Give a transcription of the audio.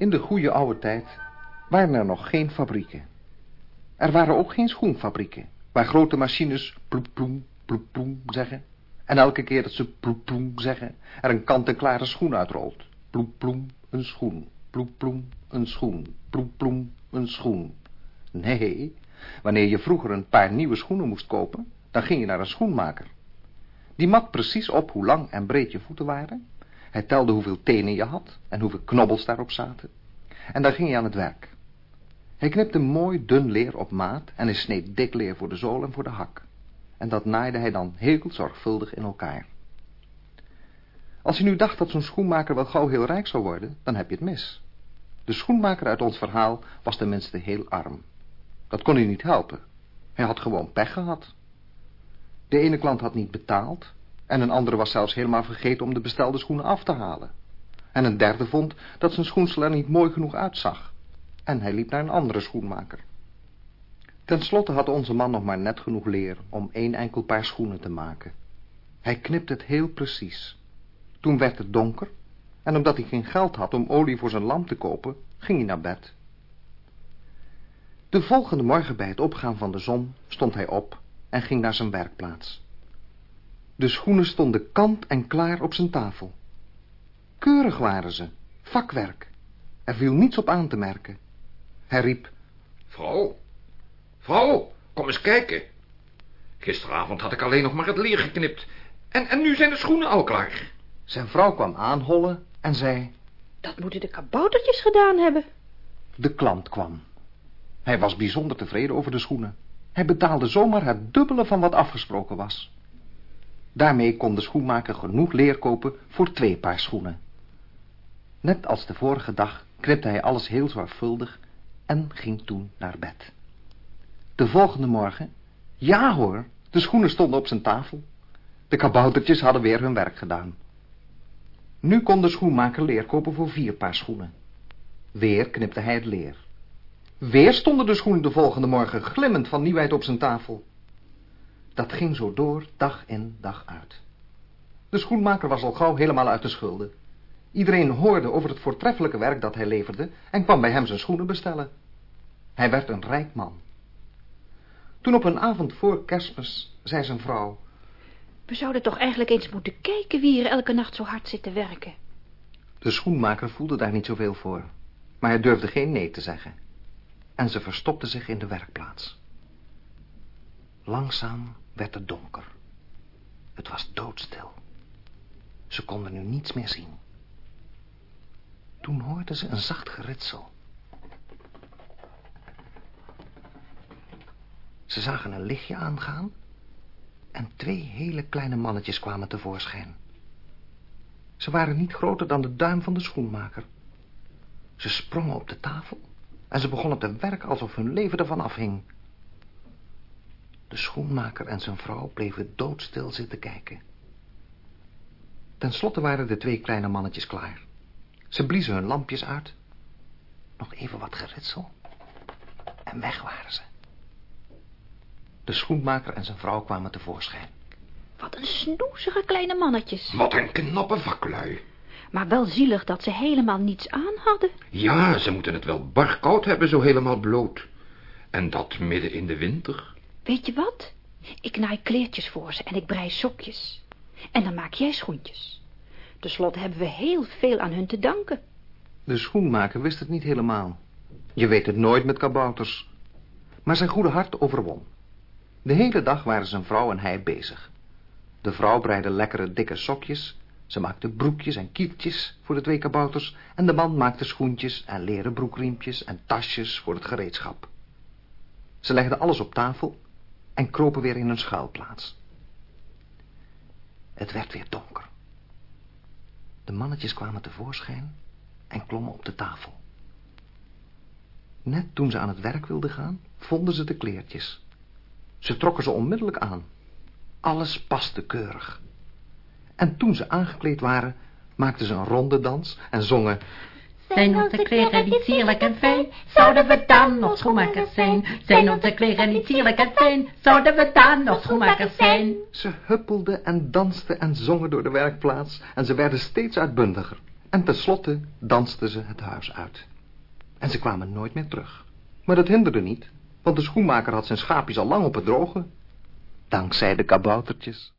In de goede oude tijd waren er nog geen fabrieken. Er waren ook geen schoenfabrieken, waar grote machines ploep ploem, ploep ploem zeggen. En elke keer dat ze ploep ploem zeggen, er een kant-en-klare schoen uitrolt. Ploep ploem, een schoen. Ploep ploem, een schoen. Ploep ploem, een schoen. Nee, wanneer je vroeger een paar nieuwe schoenen moest kopen, dan ging je naar een schoenmaker. Die mat precies op hoe lang en breed je voeten waren. Hij telde hoeveel tenen je had en hoeveel knobbels daarop zaten. En dan ging je aan het werk. Hij knipte mooi dun leer op maat en hij sneed dik leer voor de zool en voor de hak. En dat naaide hij dan heel zorgvuldig in elkaar. Als je nu dacht dat zo'n schoenmaker wel gauw heel rijk zou worden, dan heb je het mis. De schoenmaker uit ons verhaal was tenminste heel arm. Dat kon hij niet helpen. Hij had gewoon pech gehad. De ene klant had niet betaald en een andere was zelfs helemaal vergeten om de bestelde schoenen af te halen. En een derde vond dat zijn schoensel er niet mooi genoeg uitzag. En hij liep naar een andere schoenmaker. Ten slotte had onze man nog maar net genoeg leer om één enkel paar schoenen te maken. Hij knipte het heel precies. Toen werd het donker en omdat hij geen geld had om olie voor zijn lamp te kopen, ging hij naar bed. De volgende morgen bij het opgaan van de zon stond hij op en ging naar zijn werkplaats. De schoenen stonden kant en klaar op zijn tafel. Keurig waren ze, vakwerk. Er viel niets op aan te merken. Hij riep... Vrouw, vrouw, kom eens kijken. Gisteravond had ik alleen nog maar het leer geknipt. En, en nu zijn de schoenen al klaar. Zijn vrouw kwam aanhollen en zei... Dat moeten de kaboutertjes gedaan hebben. De klant kwam. Hij was bijzonder tevreden over de schoenen. Hij betaalde zomaar het dubbele van wat afgesproken was. Daarmee kon de schoenmaker genoeg leer kopen voor twee paar schoenen. Net als de vorige dag knipte hij alles heel zorgvuldig en ging toen naar bed. De volgende morgen, ja hoor, de schoenen stonden op zijn tafel. De kaboutertjes hadden weer hun werk gedaan. Nu kon de schoenmaker leer kopen voor vier paar schoenen. Weer knipte hij het leer. Weer stonden de schoenen de volgende morgen glimmend van nieuwheid op zijn tafel. Dat ging zo door, dag in, dag uit. De schoenmaker was al gauw helemaal uit de schulden. Iedereen hoorde over het voortreffelijke werk dat hij leverde en kwam bij hem zijn schoenen bestellen. Hij werd een rijk man. Toen op een avond voor kerstmis zei zijn vrouw... We zouden toch eigenlijk eens moeten kijken wie er elke nacht zo hard zit te werken. De schoenmaker voelde daar niet zoveel voor, maar hij durfde geen nee te zeggen. En ze verstopte zich in de werkplaats. Langzaam werd het donker. Het was doodstil. Ze konden nu niets meer zien. Toen hoorden ze een zacht geritsel. Ze zagen een lichtje aangaan en twee hele kleine mannetjes kwamen tevoorschijn. Ze waren niet groter dan de duim van de schoenmaker. Ze sprongen op de tafel en ze begonnen te werken alsof hun leven ervan afhing. De schoenmaker en zijn vrouw bleven doodstil zitten kijken. Ten slotte waren de twee kleine mannetjes klaar. Ze bliezen hun lampjes uit. Nog even wat geritsel. En weg waren ze. De schoenmaker en zijn vrouw kwamen tevoorschijn. Wat een snoezige kleine mannetjes. Wat een knappe vaklui. Maar wel zielig dat ze helemaal niets aan hadden. Ja, ze moeten het wel bar koud hebben, zo helemaal bloot. En dat midden in de winter. Weet je wat? Ik naai kleertjes voor ze en ik brei sokjes. En dan maak jij schoentjes. Ten slotte hebben we heel veel aan hun te danken. De schoenmaker wist het niet helemaal. Je weet het nooit met kabouters. Maar zijn goede hart overwon. De hele dag waren zijn vrouw en hij bezig. De vrouw breide lekkere dikke sokjes. Ze maakte broekjes en kieltjes voor de twee kabouters. En de man maakte schoentjes en leren broekriempjes en tasjes voor het gereedschap. Ze legden alles op tafel en kropen weer in hun schuilplaats. Het werd weer donker. De mannetjes kwamen tevoorschijn en klommen op de tafel. Net toen ze aan het werk wilden gaan, vonden ze de kleertjes. Ze trokken ze onmiddellijk aan. Alles paste keurig. En toen ze aangekleed waren, maakten ze een ronde dans en zongen... Zijn onze kleren niet sierlijk en fijn, zouden we dan nog schoenmakers zijn? Zijn onze kleren niet sierlijk en fijn, zouden we dan nog schoenmakers zijn? Ze huppelden en dansten en zongen door de werkplaats en ze werden steeds uitbundiger. En tenslotte dansten ze het huis uit. En ze kwamen nooit meer terug. Maar dat hinderde niet, want de schoenmaker had zijn schaapjes al lang op het droge. Dankzij de kaboutertjes.